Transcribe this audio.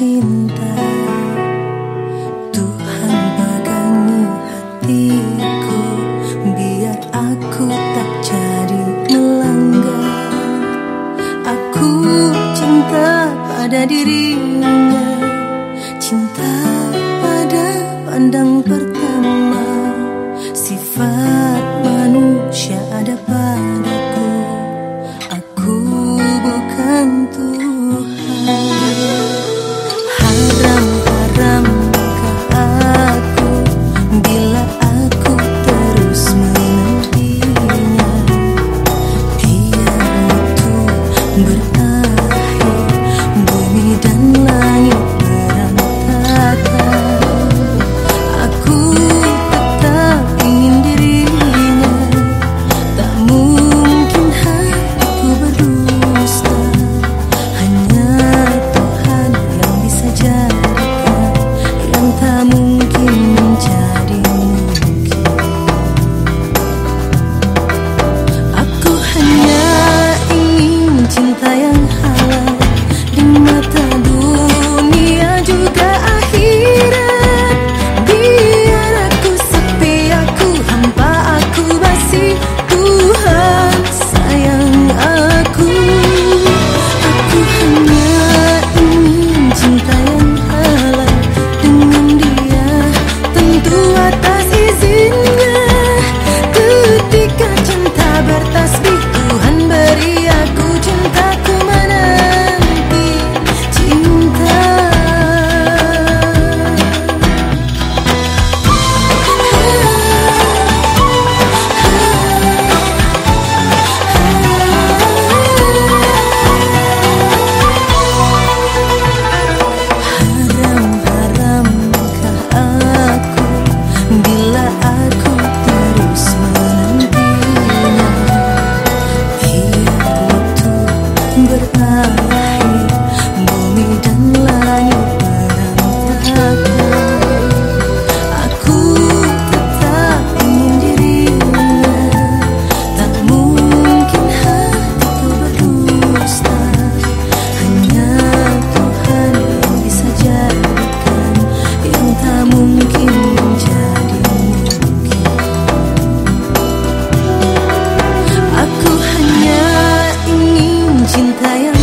cinta. Tuhan pegangi hatiku. Biar aku tak jadi melanggar. Aku cinta pada dirinya. Cinta pada pandang bertahan Kayang